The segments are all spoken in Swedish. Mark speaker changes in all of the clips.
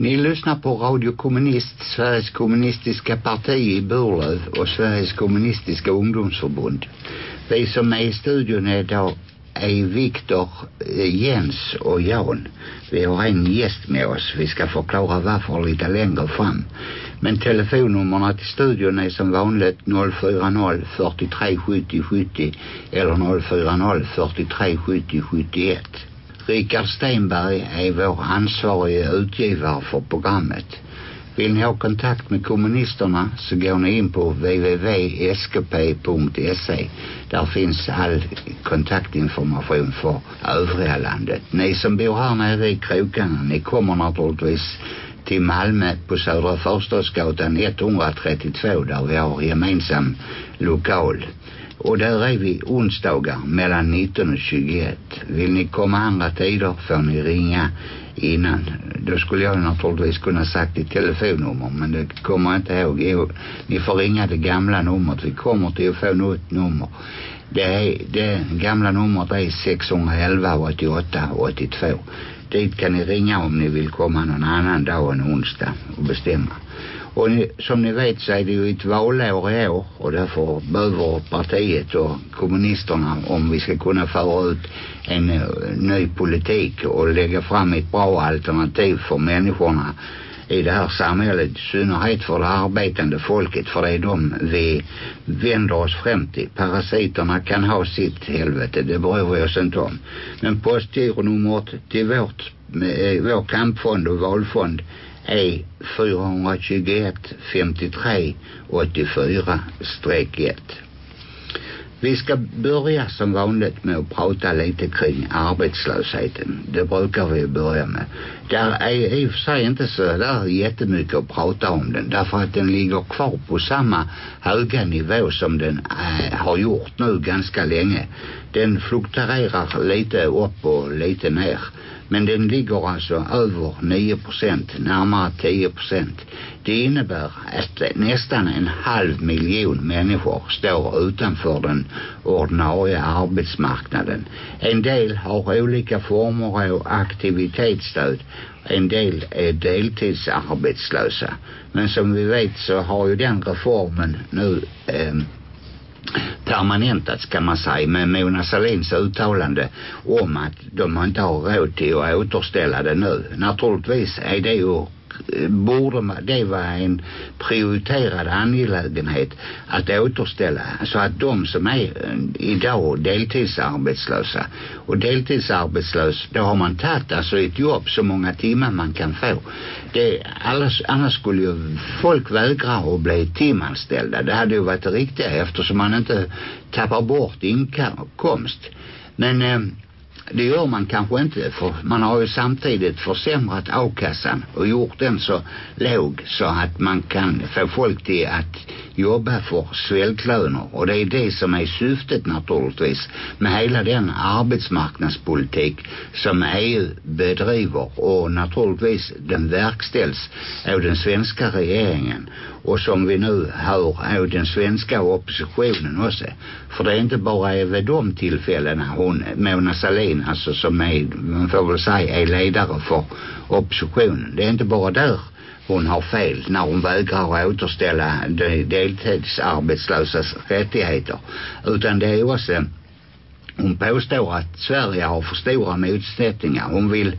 Speaker 1: Ni lyssnar på Radio Kommunist, Sveriges kommunistiska parti i Burlöv och Sveriges kommunistiska ungdomsförbund. Vi som är i studion idag är Viktor, eh, Jens och Jan. Vi har en gäst med oss. Vi ska förklara varför lite längre fram. Men telefonnumren till studion är som vanligt 040 43 70 70 eller 040 43 70 71. Richard Stenberg är vår ansvarige utgivare för programmet. Vill ni ha kontakt med kommunisterna så går ni in på www.skp.se. Där finns all kontaktinformation för övriga landet. Ni som bor här nere i krokarna, ni kommer naturligtvis till Malmö på Södra Förstadsgatan 132 där vi har gemensam lokal. Och där är vi onsdagar mellan 19 och 21. Vill ni komma andra tider får ni ringa innan. Då skulle jag naturligtvis kunna sagt ett telefonnummer men det kommer jag inte ihåg. Ni får ringa det gamla numret. Vi kommer till att få något nummer. Det, är, det gamla numret är 611 88 82. Dit kan ni ringa om ni vill komma någon annan dag än onsdag och bestämma. Och ni, som ni vet så är det ju ett valår i år och därför behöver partiet och kommunisterna om vi ska kunna föra ut en uh, ny politik och lägga fram ett bra alternativ för människorna i det här samhället, i synnerhet för det arbetande folket, för det är de vi vänder oss fram till. Parasiterna kan ha sitt helvete, det beror vi oss inte om. Men postgironumret till vårt, øh, vår kampfond och valfond E 421 53 84 1. Vi ska börja som vanligt med att prata lite kring arbetslösheten. Det brukar vi börja med. Där är i och för sig inte så där jättemycket att prata om den. Därför att den ligger kvar på samma höga nivå som den äh, har gjort nu ganska länge. Den fluktuerar lite upp och lite ner. Men den ligger alltså över 9 procent, närmare 10 procent. Det innebär att nästan en halv miljon människor står utanför den ordinarie arbetsmarknaden. En del har olika former av aktivitetsstöd en del är deltidsarbetslösa. Men som vi vet så har ju den reformen nu eh, permanentats kan man säga med Mona Salins uttalande om att de inte har råd till att återställa det nu. Naturligtvis är det ju Eh, borde man, det var en prioriterad angelägenhet att återställa så att de som är eh, idag deltidsarbetslösa och deltidsarbetslös då har man tagit alltså ett jobb så många timmar man kan få det, annars, annars skulle ju folk vägra att bli timanställda det hade ju varit riktigt eftersom man inte tappar bort inkomst men eh, det gör man kanske inte för man har ju samtidigt försämrat avkassan och gjort den så låg så att man kan få folk till att jobba för svältlöner och det är det som är syftet naturligtvis med hela den arbetsmarknadspolitik som EU bedriver och naturligtvis den verkställs av den svenska regeringen och som vi nu hör av den svenska oppositionen också för det är inte bara vid de tillfällena hon, Mona Sahlin alltså som är, man får väl säga är ledare för oppositionen det är inte bara där hon har fel när hon vägrar återställa de deltidsarbetslösas rättigheter. Utan det är också hon påstår att Sverige har för stora motsättningar. Hon vill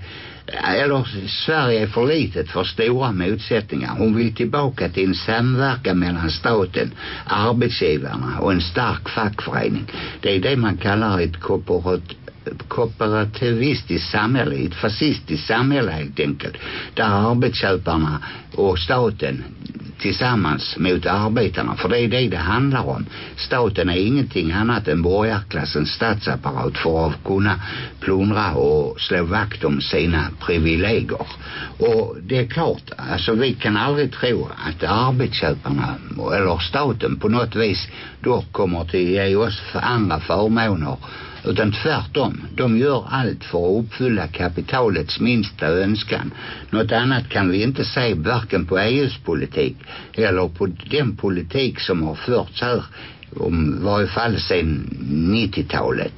Speaker 1: eller Sverige är för litet för stora motsättningar. Hon vill tillbaka till en samverkan mellan staten, arbetsgivarna och en stark fackförening. Det är det man kallar ett korporat kooperativistiskt samhälle, ett fascistiskt samhälle helt enkelt. Där arbetsköparna och staten tillsammans mot arbetarna. För det är det det handlar om. Staten är ingenting annat än borgarklassens statsapparat för att kunna plundra och slå vakt om sina privilegier. Och det är klart, alltså vi kan aldrig tro att arbetsköparna eller staten på något vis då kommer till ge oss andra förmåner utan tvärtom, de gör allt för att uppfylla kapitalets minsta önskan. Något annat kan vi inte se varken på EUs politik eller på den politik som har förts här om varje fall sen 90-talet.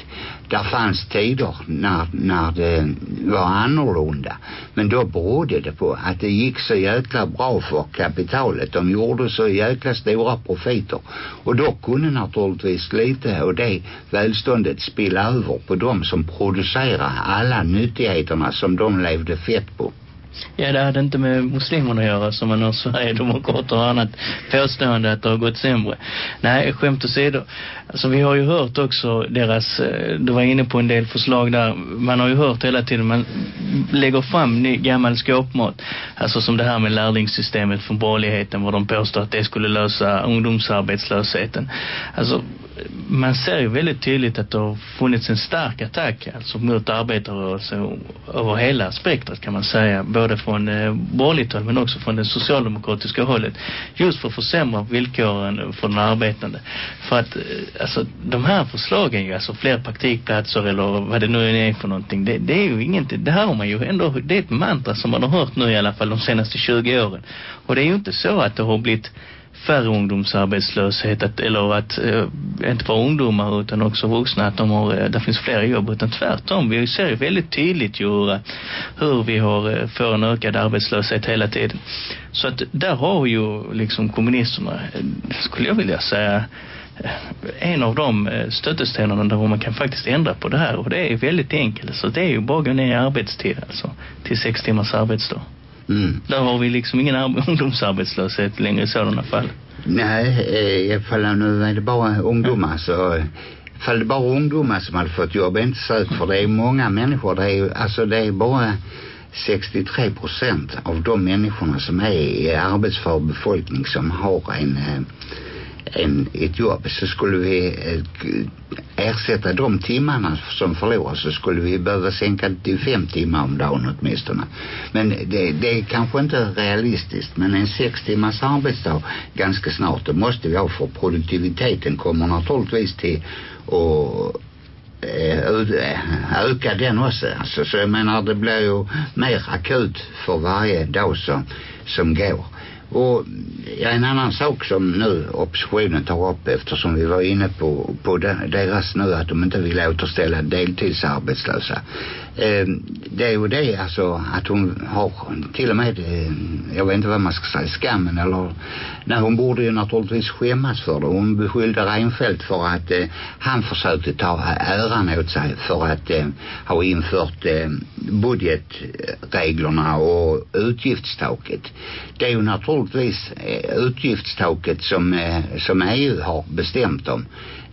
Speaker 1: Där fanns tider när, när det var annorlunda. Men då berodde det på att det gick så jäkla bra för kapitalet. De gjorde så jäkla stora profiter. Och då kunde naturligtvis lite och det välståndet spilla över på de som producerade alla nyttigheterna som de levde fett på.
Speaker 2: Ja, det hade inte med muslimerna att göra som man har Sverigedemokrater och annat påstående att det har gått sämre. Nej, skämt åsido. Alltså vi har ju hört också deras, eh, du var inne på en del förslag där, man har ju hört hela tiden, man lägger fram ny, gammal skåpmat. Alltså som det här med lärlingssystemet från borgerligheten, vad de påstår att det skulle lösa ungdomsarbetslösheten. Alltså man ser ju väldigt tydligt att det har funnits en stark attack alltså mot arbetarrörelsen över hela spektrat kan man säga både från eh, borgerligt håll men också från det socialdemokratiska hållet just för att försämra villkoren för den arbetande för att eh, alltså de här förslagen ju alltså fler praktikplatser eller vad det nu är för någonting det, det är ju ingenting, det här har man ju ändå det är ett mantra som man har hört nu i alla fall de senaste 20 åren och det är ju inte så att det har blivit färre ungdomsarbetslöshet att, eller att eh, inte bara ungdomar utan också vuxna att de har, eh, det finns fler jobb utan tvärtom. Vi ser ju väldigt tydligt hur, hur vi har, eh, får en ökad arbetslöshet hela tiden. Så att där har ju liksom kommunisterna, eh, skulle jag vilja säga, en av de stötestenarna där man kan faktiskt ändra på det här och det är väldigt enkelt så det är ju bara att gå ner i arbetstid alltså, till sex timmars arbetsdag. Mm. Då har vi liksom ingen ungdomsarbetslöshet längre i sådana fall.
Speaker 1: Nej, ifall eh, nu är det bara ungdomar så... Ifall det bara ungdomar som hade fått jobb, inte så för det är många människor, det är, alltså det är bara 63 procent av de människorna som är i arbetsför befolkning som har en eh, en, ett jobb så skulle vi eh, ersätta de timmarna som förloras så skulle vi behöva sänka till fem timmar om dagen åtminstone. Men det, det är kanske inte realistiskt men en sex timmars arbetsdag ganska snart det måste vi ha för produktiviteten kommer naturligtvis till och eh, eh, öka den också. Alltså, så jag menar det blir ju mer akut för varje dag som, som går. Och ja en annan sak som nu oppositionen tar upp eftersom vi var inne på, på deras nu att de inte vill återställa deltidsarbetslösa eh, det är ju det alltså att hon har till och med eh, jag vet inte vad man ska säga, skammen eller nej hon borde ju naturligtvis skämmas för det. Hon beskyllde Reinfeldt för att eh, øh, han försökte ta äran åt sig för att eh, øh, ha infört eh, øh, budgetreglerna och utgiftstaket. Det är ju naturligtvis eh, utgiftstaket som, eh, som EU har bestämt om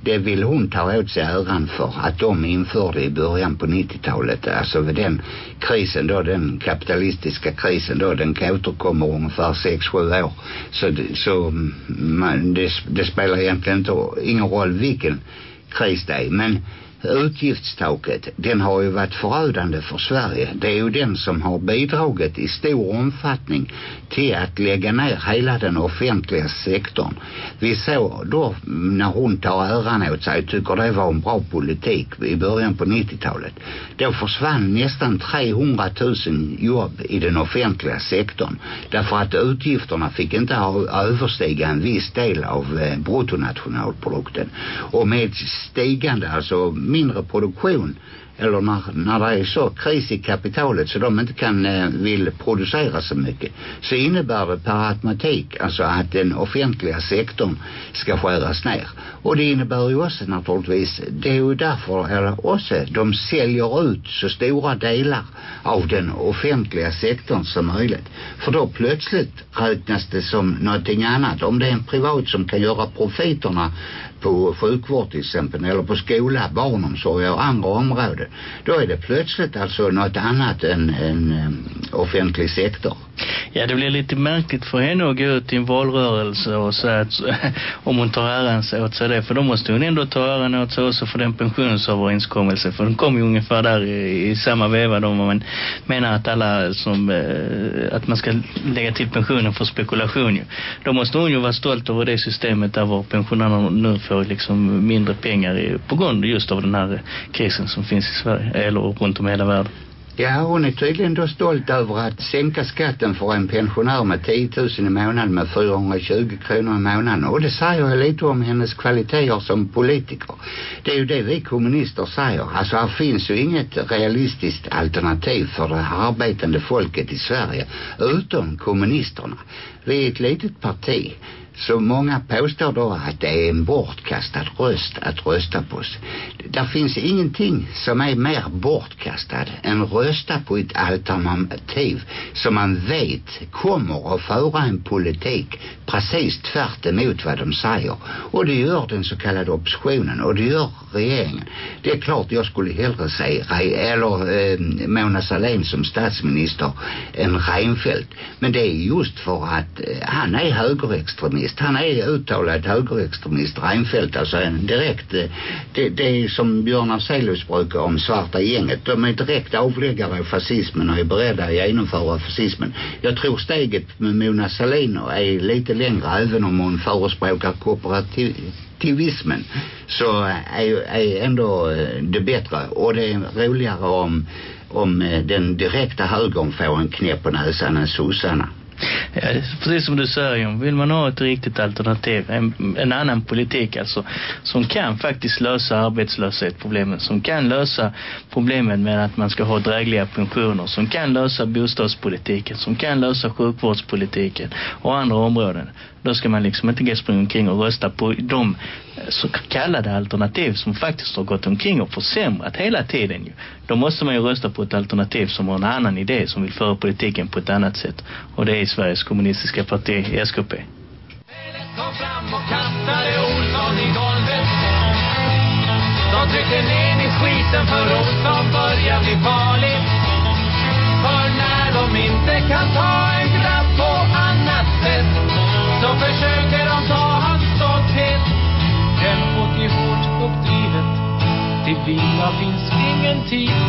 Speaker 1: det vill hon ta åt sig äran för att de införde i början på 90-talet alltså den krisen då den kapitalistiska krisen då den återkommer ungefär sex sju år så, så mm, man, det, det spelar egentligen inte, ingen roll vilken kris det är men utgiftstaket, den har ju varit förödande för Sverige. Det är ju den som har bidragit i stor omfattning till att lägga ner hela den offentliga sektorn. Vi såg då när hon tar äran åt sig, tycker det var en bra politik i början på 90-talet. Då försvann nästan 300 000 jobb i den offentliga sektorn. Därför att utgifterna fick inte överstiga en viss del av eh, bruttonationalprodukten. Och med stigande, alltså mindre produktion eller när, när det är så kris i kapitalet så de inte kan eh, vill producera så mycket så innebär det per automatik alltså att den offentliga sektorn ska skäras ner och det innebär ju också naturligtvis det är ju därför eller också de säljer ut så stora delar av den offentliga sektorn som möjligt för då plötsligt räknas det som någonting annat om det är en privat som kan göra profiterna på sjukvård till exempel eller på skola, barnomsorg och andra områden då är det plötsligt alltså något annat än, än offentlig sektor.
Speaker 2: Ja, det blir lite märkligt för henne att gå ut i en valrörelse och säga att om hon tar äran sig åt sig det, för då måste hon ändå ta äran åt sig också för den pensionsöverenskommelse för den kom ju ungefär där i, i samma veva då man menar att alla som eh, att man ska lägga till pensionen för spekulation ju. Då måste hon ju vara stolt över det systemet där var pensionärerna nu får liksom mindre pengar i, på grund just av den här krisen som finns i Sverige eller runt om hela världen.
Speaker 1: Ja, hon är tydligen då stolt över att sänka skatten för en pensionär med 10 000 i månaden med 420 kronor i månaden. Och det säger jag lite om hennes kvaliteter som politiker. Det är ju det vi kommunister säger. Alltså här finns ju inget realistiskt alternativ för det arbetande folket i Sverige utom kommunisterna. Vi är ett litet parti. Så många påstår då att det är en bortkastad röst att rösta på oss. Där finns ingenting som är mer bortkastad än rösta på ett alternativ som man vet kommer att föra en politik precis tvärt emot vad de säger. Och det gör den så kallade oppositionen och det gör regeringen. Det är klart jag skulle hellre se eller eh, Mona Sahlén som statsminister än Reinfeldt. Men det är just för att eh, han är högerextremist faktiskt, han är uttalad högerextremist, Reinfeldt, alltså en direkt, eh, det, det är som Björn Afzelius brukar om svarta gänget, de är direkt avläggare av fascismen och är beredda att genomföra fascismen. Jag tror steget med Mona Sahlin är lite längre, även om hon förespråkar kooperativismen, så är, är ändå eh, det bättre och det är roligare om, om eh, den direkta högern får en knäpp på näsan än sossarna. Ja, eh,
Speaker 2: precis som du säger, vill man ha ett riktigt alternativ, en, en annan politik alltså, som kan faktiskt lösa arbetslöshetsproblemen, som kan lösa problemen med att man ska ha drägliga pensioner, som kan lösa bostadspolitiken, som kan lösa sjukvårdspolitiken och andra områden. Då ska man liksom inte gå springa omkring och rösta på de eh, så kallade alternativ som faktiskt har gått omkring och försämrat hela tiden ju. Då måste man ju rösta på ett alternativ som har en annan idé, som vill föra politiken på ett annat sätt. Och det är Sveriges kommunistiska parti, SKP.
Speaker 1: De tryckte ner i skiten för Olsson börjar bli farlig För när de inte kan ta en grann
Speaker 3: så försöker de ta hans stolthet. Den mot i hårt uppdrivet. Till vila finns ingen tid.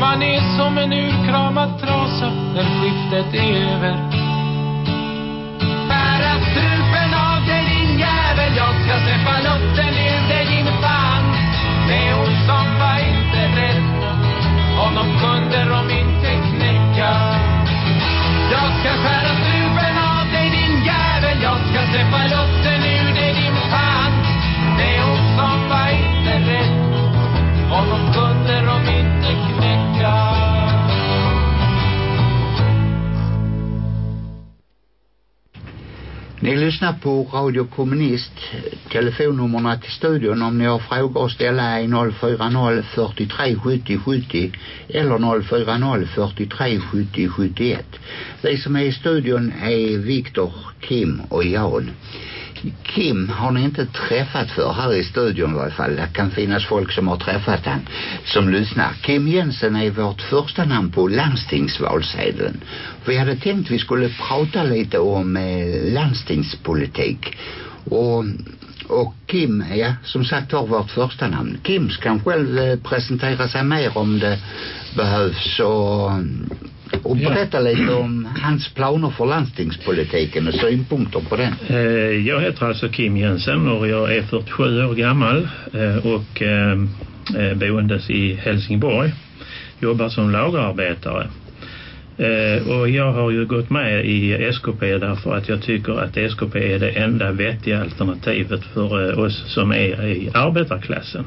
Speaker 3: Man är som en urkramad trasa när skiftet är över.
Speaker 1: Bära strupen av dig din jävel, jag ska släppa lotten ur dig din fan.
Speaker 3: Nej, som var inte rädd. Om de
Speaker 1: kunde de inte knäcka. Jag ska skära strupen my love. Lyssna på Radio Kommunist. Telefonnumren till studion om ni har frågor att ställa i 040 43 70 70 eller 040 43 70 71. Vi som är i studion är Viktor, Kim och Jan. Kim har ni inte träffat för här i studion i varje fall. Det kan finnas folk som har träffat han som lyssnar. Kim Jensen är vårt första namn på landstingsvalsedeln. Vi hade tänkt vi skulle prata lite om eh, landstingspolitik. Och, och Kim, ja, som sagt har vårt första namn. Kim kan själv eh, presentera sig mer om det behövs och och berätta lite om hans planer för landstingspolitiken och synpunkter på den.
Speaker 3: Eh, jag heter alltså Kim Jensen och jag är 47 år gammal eh, och eh, boendes i Helsingborg. Jobbar som lagerarbetare. Och jag har ju gått med i SKP därför att jag tycker att SKP är det enda vettiga alternativet för oss som är i arbetarklassen.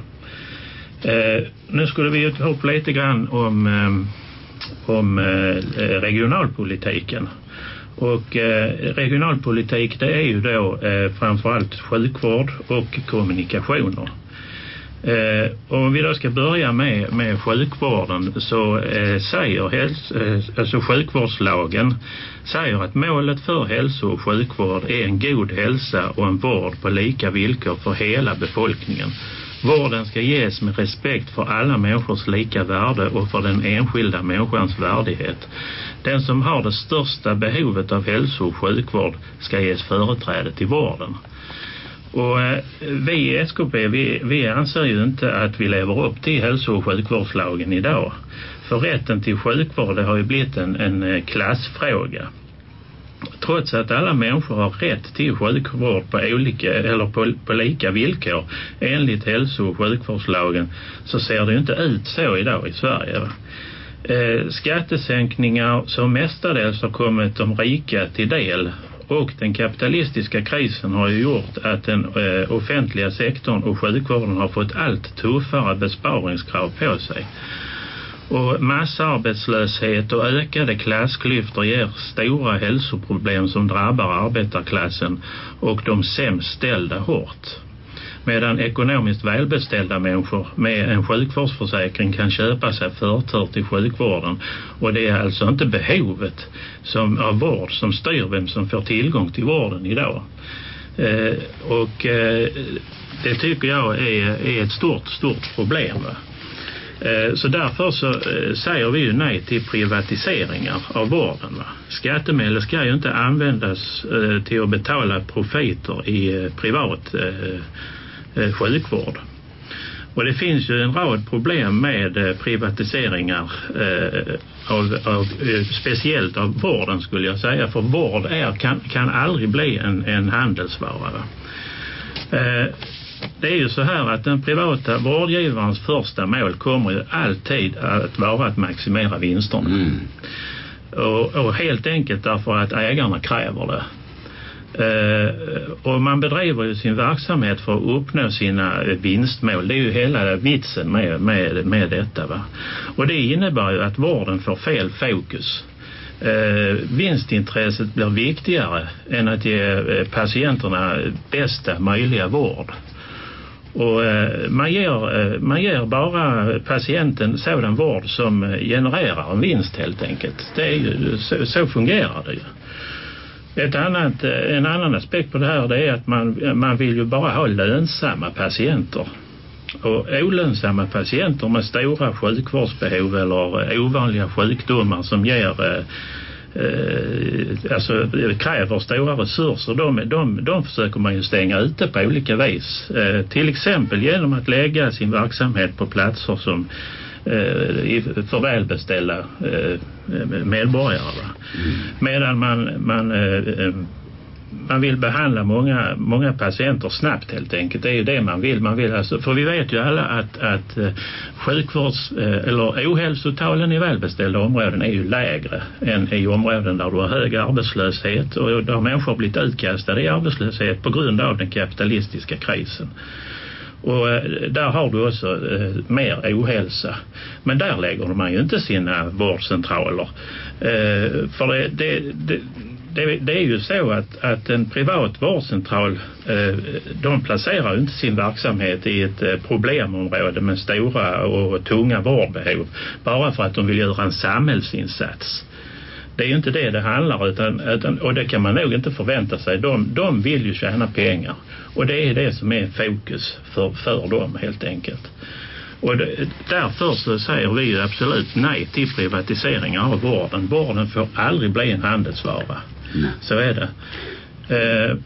Speaker 3: Nu skulle vi ju ta upp lite grann om om eh, eh, regionalpolitiken. Och eh, regionalpolitik det är ju då eh, framförallt sjukvård och kommunikationer. Eh, om vi då ska börja med, med sjukvården så eh, säger hälso, eh, alltså sjukvårdslagen säger att målet för hälso- och sjukvård är en god hälsa och en vård på lika villkor för hela befolkningen. Vården ska ges med respekt för alla människors lika värde och för den enskilda människans värdighet. Den som har det största behovet av hälso- och sjukvård ska ges företräde till vården. Och eh, vi i SKP, vi, vi anser ju inte att vi lever upp till hälso- och sjukvårdslagen idag. För rätten till sjukvård det har ju blivit en, en eh, klassfråga. Trots att alla människor har rätt till sjukvård på, olika, eller på, på lika villkor enligt hälso- och sjukvårdslagen så ser det inte ut så idag i Sverige. Eh, skattesänkningar som mestadels har kommit de rika till del och den kapitalistiska krisen har ju gjort att den eh, offentliga sektorn och sjukvården har fått allt tuffare besparingskrav på sig. Och massarbetslöshet och ökade klassklyftor ger stora hälsoproblem som drabbar arbetarklassen och de sämst ställda hårt. Medan ekonomiskt välbeställda människor med en sjukvårdsförsäkring kan köpa sig förtur till sjukvården. Och det är alltså inte behovet som, av vård som styr vem som får tillgång till vården idag. Eh, och eh, det tycker jag är, är ett stort, stort problem. Va? Eh, så därför så eh, säger vi ju nej till privatiseringar av vården. Va? Skattemedel ska ju inte användas eh, till att betala profiter i privat sjukvård. Och det finns ju en rad problem med privatiseringar av, av, speciellt av vården skulle jag säga. För vård är, kan, kan aldrig bli en, en handelsvara. Va? det är ju så här att den privata vårdgivarens första mål kommer ju alltid att vara att maximera vinsterna. Mm. Och, och, helt enkelt därför att ägarna kräver det. Eh, och man bedriver ju sin verksamhet för att uppnå sina vinstmål. Det är ju hela vitsen med, med, med detta. Va? Och det innebär ju att vården får fel fokus. Eh, vinstintresset blir viktigare än att ge eh, patienterna bästa möjliga vård. Och eh, man ger, eh, man ger bara patienten sådan vård som eh, genererar en vinst helt enkelt. Det är ju, så, så fungerar det ju. Ett annat, en annan aspekt på det här det är att man, man vill ju bara ha lönsamma patienter. Och olönsamma patienter med stora sjukvårdsbehov eller ovanliga sjukdomar som ger eh, alltså, kräver stora resurser de, de, de försöker man ju stänga ute på olika vis eh, till exempel genom att lägga sin verksamhet på platser som eh, för välbeställda eh, medborgare mm. medan man, man eh, man vill behandla många, många patienter snabbt helt enkelt. Det är ju det man vill. Man vill alltså, för vi vet ju alla att, att eh, sjukvårds eh, eller ohälsotalen i välbeställda områden är ju lägre än i områden där du har hög arbetslöshet och där människor har blivit utkastade i arbetslöshet på grund av den kapitalistiska krisen. Och eh, där har du också mer ohälsa. Men där lägger man ju inte sina vårdcentraler. för det, det, det, det, det, är ju så att, att en privat vårdcentral, eh, de placerar inte sin verksamhet i ett eh, problemområde med stora och tunga vårdbehov bara för att de vill göra en samhällsinsats. Det är ju inte det det handlar utan, utan, och det kan man nog inte förvänta sig. De, de vill ju tjäna pengar och det är det som är fokus för, för dem helt enkelt. Och det, därför så säger vi ju absolut nej till privatiseringar av vården. Vården får aldrig bli en handelsvara. Så är det. Eh,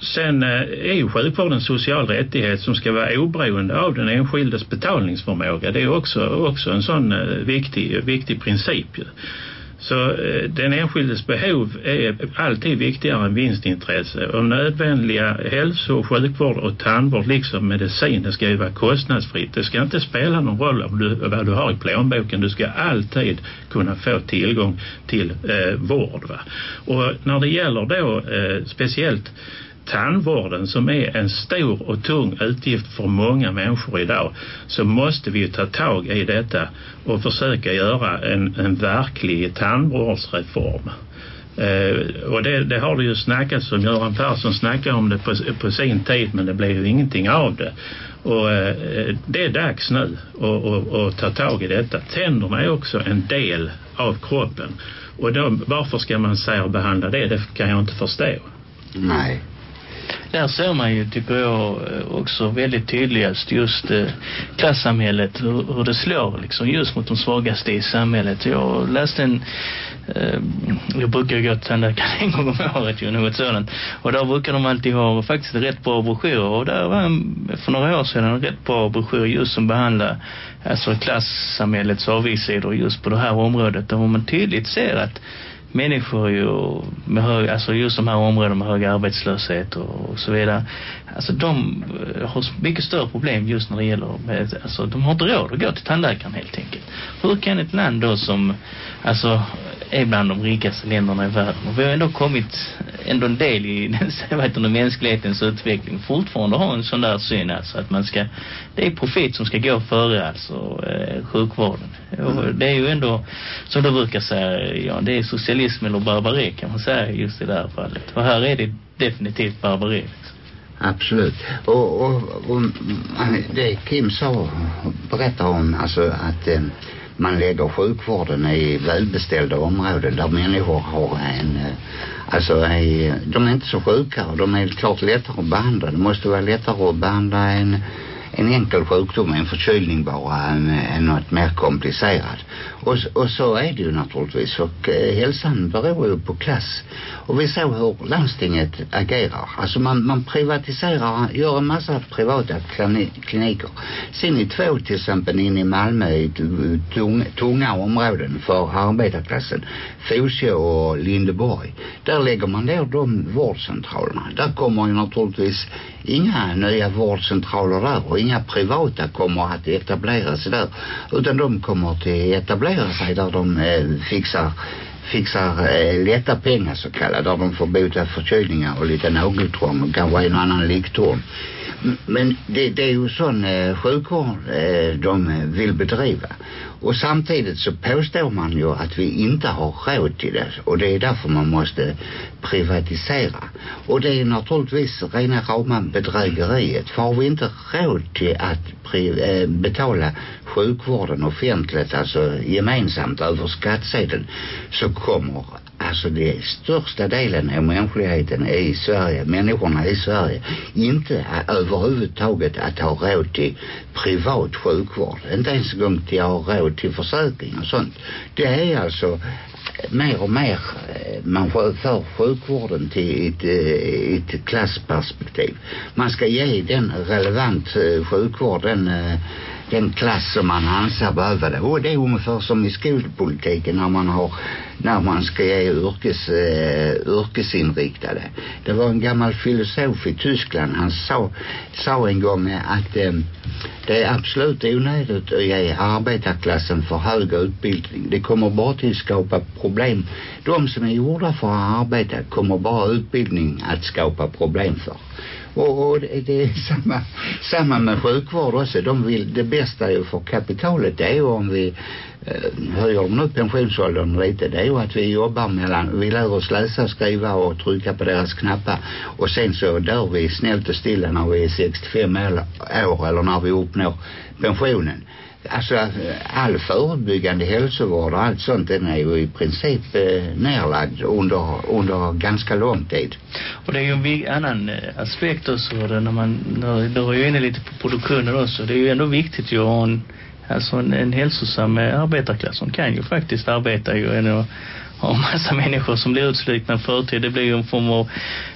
Speaker 3: sen eh, är ju sjukvården social rättighet som ska vara oberoende av den enskildes betalningsförmåga. Det är också, också en sån eh, viktig, viktig princip. Så eh, den enskildes behov är alltid viktigare än vinstintresse och nödvändiga hälso- och sjukvård och tandvård liksom medicin det ska ju vara kostnadsfritt. Det ska inte spela någon roll om du, vad du har i plånboken. Du ska alltid kunna få tillgång till eh, vård. Va? Och när det gäller då eh, speciellt tandvården som är en stor och tung utgift för många människor idag så måste vi ta tag i detta och försöka göra en, en verklig tandvårdsreform. Eh, och det, det, har det ju snackats om. Göran Persson snackade om det på, på sin tid men det blev ju ingenting av det. Och eh, det är dags nu att ta tag i detta. Tänderna är också en del av kroppen. Och då, varför ska man särbehandla det? Det kan jag inte
Speaker 1: förstå. Nej
Speaker 2: där ser man ju tycker jag eh, också väldigt tydligast just eh, klassamhället hur, hur det slår liksom just mot de svagaste i samhället. Jag läste en eh, jag brukar ju gå till tandläkaren en gång om året ju något sådant. Och där brukar de alltid ha faktiskt rätt bra broschyrer och där var en, för några år sedan en rätt bra broschyr just som behandlar alltså klassamhällets avigsidor just på det här området där man tydligt ser att människor ju med hög, alltså just de här områdena med hög arbetslöshet och, så vidare. Alltså de eh, har mycket större problem just när det gäller med, alltså de har inte råd att gå till tandläkaren helt enkelt. Hur kan ett land då som alltså är bland de rikaste länderna i världen. Och vi har ändå kommit ändå en del i den, vet du, mänsklighetens utveckling. Fortfarande har en sån där syn alltså att man ska, det är profit som ska gå före alltså eh, sjukvården. Och mm. det är ju ändå, som du brukar säga, ja, det är socialism eller barbari kan man säga just i det här fallet.
Speaker 1: Och här är det definitivt barbari. Liksom. Absolut. Och, och, och, det Kim sa berättar om alltså att eh, man lägger sjukvården i välbeställda områden där människor har en eh, alltså är, eh, de är inte så sjuka och de är klart lättare att behandla det måste vara lättare att behandla en en enkel sjukdom, en förkylning bara än, än något mer komplicerat. Och, och så är det ju naturligtvis. Och eh, hälsan beror ju på klass. Och vi såg hur landstinget agerar. Alltså man, man privatiserar, gör en massa privata kliniker. Sen i två till exempel in i Malmö i tunga, tunga områden för arbetarklassen. Fosje och Lindeborg. Där lägger man ner de vårdcentralerna. Där kommer ju naturligtvis inga nya vårdcentraler där. Och inga privata kommer att etablera sig där. Utan de kommer till etablera etablerar sig där de eh, øh, fixar fixar eh, øh, lätta pengar så kallade där de får bota förkylningar och lite nageltrång och kanske en annan liktorn. Men det, det är ju sån eh, sjukvård eh, de vill bedriva. Och samtidigt så påstår man ju att vi inte har råd till det. Och det är därför man måste privatisera. Och det är naturligtvis rena rama bedrägeriet. För har vi inte råd till att eh, betala sjukvården offentligt, alltså gemensamt över skattsedeln, så kommer Alltså det största delen av mänskligheten är i Sverige, människorna i Sverige, inte överhuvudtaget att ha råd till privat sjukvård. Inte ens en gång till att ha råd till försäkring och sånt. Det är alltså mer och mer eh, man för sjukvården till ett, eh, ett klassperspektiv. Man ska ge den relevant eh, sjukvård, den den klass som man anser behöver det. Och det är ungefär som i skolpolitiken när man har när man ska ge yrkes, uh, yrkesinriktade. Det var en gammal filosof i Tyskland. Han sa, sa en gång eh, att um, det är absolut onödigt att ge arbetarklassen för hög utbildning. Det kommer bara till att skapa problem. De som är gjorda för att arbeta kommer bara utbildning att skapa problem för. Och, och det, är samma, samma med sjukvård också. De vill, det bästa ju för kapitalet det är ju om vi eh, höjer nu pensionsåldern lite. Det är ju att vi jobbar mellan, vi lär oss läsa, skriva och trycka på deras knappar. Och sen så dör vi snällt och stilla när vi är 65 år eller när vi uppnår pensionen alltså all förebyggande hälsovård och allt sånt den är ju i princip eh, nerlagd under, under ganska lång tid.
Speaker 2: Och det är ju en annan eh, aspekt också när man, när, då är ju inne lite på produktionen också. Det är ju ändå viktigt ju att ha en, alltså en, en hälsosam eh, arbetarklass som kan ju faktiskt arbeta ju ändå har en massa människor som blir utslitna förtid. Det blir ju en form av,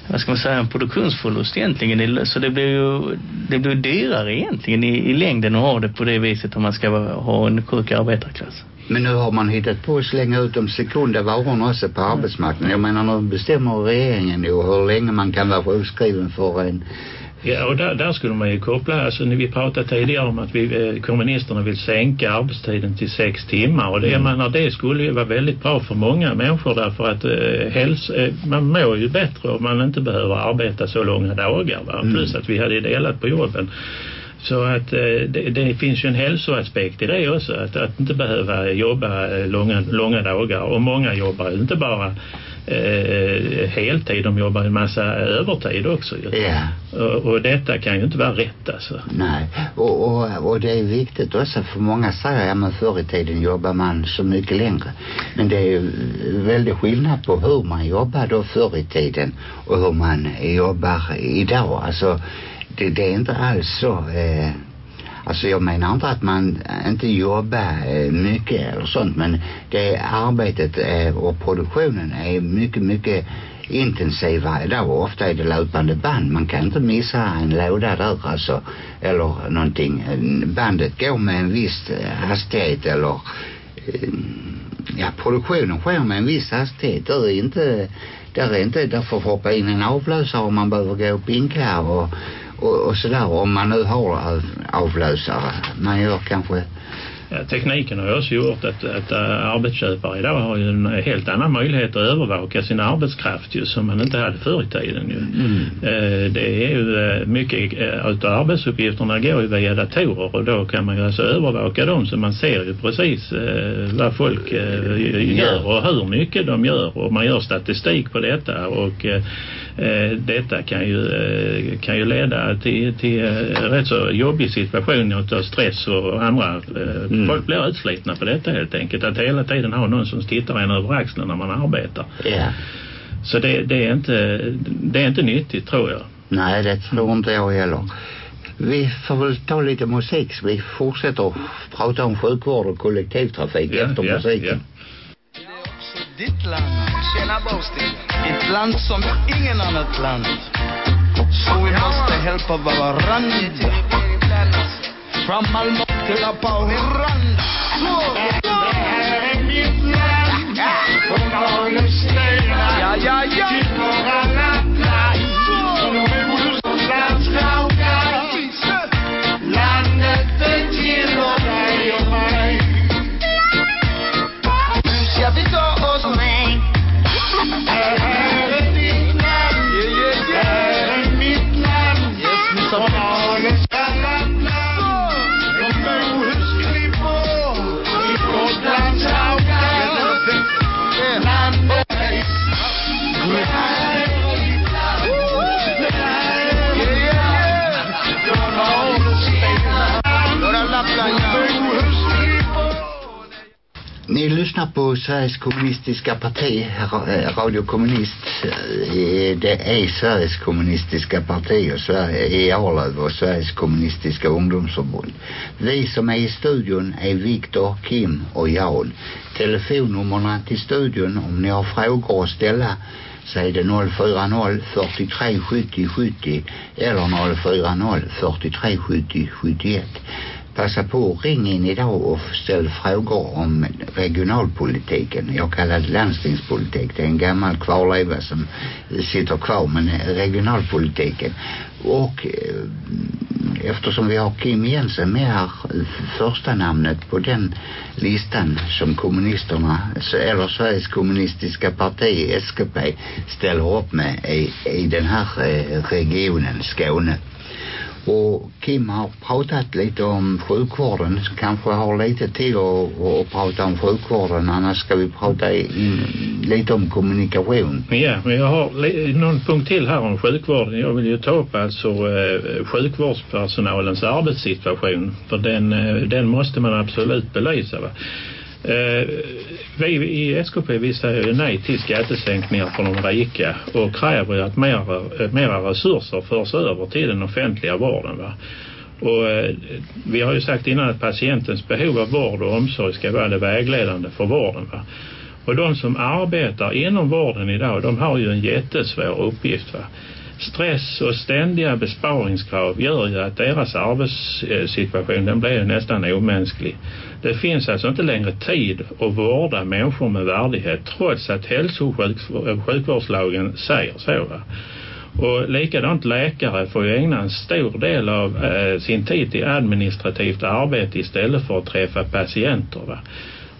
Speaker 2: vad ska man säga, en produktionsförlust egentligen. Så det blir ju det blir dyrare egentligen i, i längden att ha det på det viset om man ska ha en sjuk arbetarklass.
Speaker 1: Men nu har man hittat på att slänga ut de sekunda varorna också på arbetsmarknaden. Jag menar, nu bestämmer regeringen ju hur länge man kan vara sjukskriven för en
Speaker 3: Ja, och där, där skulle man ju koppla, alltså när vi pratade tidigare om att vi, eh, kommunisterna vill sänka arbetstiden till sex timmar och det, mm. menar, det skulle ju vara väldigt bra för många människor därför att eh, häls, eh, man mår ju bättre om man inte behöver arbeta så långa dagar va? Mm. plus att vi hade delat på jobben så att eh, det, det, finns ju en hälsoaspekt i det också, att, att inte behöva jobba eh, långa, långa dagar. Och många jobbar inte bara eh, heltid, de jobbar en massa övertid också. Ju. Ja. Och, och detta kan ju inte vara rätt alltså.
Speaker 1: Nej, och, och, och det är viktigt också för många säger ja men förr i tiden jobbar man så mycket längre. Men det är ju väldigt skillnad på hur man jobbade då förr i tiden och hur man jobbar idag. Alltså det, det är inte alls så. Eh, alltså jag menar inte att man inte jobbar eh, mycket eller sånt. Men det arbetet eh, och produktionen är mycket, mycket intensiva idag och ofta är det löpande band. Man kan inte missa en låda där alltså. Eller någonting. Bandet går med en viss eh, hastighet eller eh, ja, produktionen sker med en viss hastighet. Det är inte, där är inte, där får hoppa in en avlösare om man behöver gå och pinka och och, och sådär om man nu har avlösare. Man gör kanske...
Speaker 3: Ja, tekniken har ju också gjort att, att äh, arbetsköpare idag har ju en helt annan möjlighet att övervaka sin arbetskraft ju, som man inte hade förr i tiden. Ju. Mm. Äh, det är ju äh, mycket eh, utav arbetsuppgifterna går ju via datorer och då kan man ju alltså övervaka dem så man ser ju precis vad folk gör och hur mycket de gör och man gör statistik på detta och Eh, detta kan ju, eh, kan ju leda till, till eh, rätt så jobbig situation av stress och andra. Mm. Folk blir utslitna på detta helt enkelt. Att hela tiden ha någon som tittar en över axeln när man arbetar. Yeah. Så det, det, är inte,
Speaker 1: det är inte nyttigt tror jag. Nej, det tror inte jag heller. Vi får väl ta lite musik så vi fortsätter prata om sjukvård och kollektivtrafik ja, efter ja, musiken. Ja ditt land. Tjena Boasting. Ett land som
Speaker 2: ingen annat land. Så vi måste hjälpa varandra.
Speaker 1: Från Malmö till Haparanda. Ni lyssnar på Sveriges kommunistiska parti, eh, Radio Kommunist. Eh, det är Sveriges kommunistiska parti och Sverige i Arlöv och Sveriges kommunistiska ungdomsförbund. Vi som är i studion är Viktor, Kim och Jan. Telefonnumren till studion om ni har frågor att ställa så är det 040 43 70 70 eller 040 43 70 71 passa på att ringa in idag och ställa frågor om regionalpolitiken. Jag kallar det landstingspolitik. Det är en gammal kvarleva som sitter kvar men regionalpolitiken. Och eh, eftersom vi har Kim Jensen med här, första namnet på den listan som kommunisterna, eller Sveriges kommunistiska parti, SKP, ställer upp med i, i den här eh, regionen, Skåne. Och Kim har pratat lite om sjukvården. Kanske har lite till att prata om sjukvården. Annars ska vi prata in, lite om kommunikation.
Speaker 3: Ja, men jag har någon punkt till här om sjukvården. Jag vill ju ta upp alltså eh, sjukvårdspersonalens arbetssituation. För den, eh, den måste man absolut belysa va. Eh, vi i SKP vi säger nej till skattesänkningar för de rika och kräver att mera, eh, mera resurser förs över till den offentliga vården. Va? Och eh, vi har ju sagt innan att patientens behov av vård och omsorg ska vara det vägledande för vården. Va? Och de som arbetar inom vården idag, de har ju en jättesvår uppgift. Va? Stress och ständiga besparingskrav gör ju att deras arbetssituation den blir nästan omänsklig. Det finns alltså inte längre tid att vårda människor med värdighet trots att hälso- och eh, sjukvårdslagen säger så. Och likadant läkare får ju ägna en stor del av eh, sin tid till administrativt arbete istället för att träffa patienter. Va?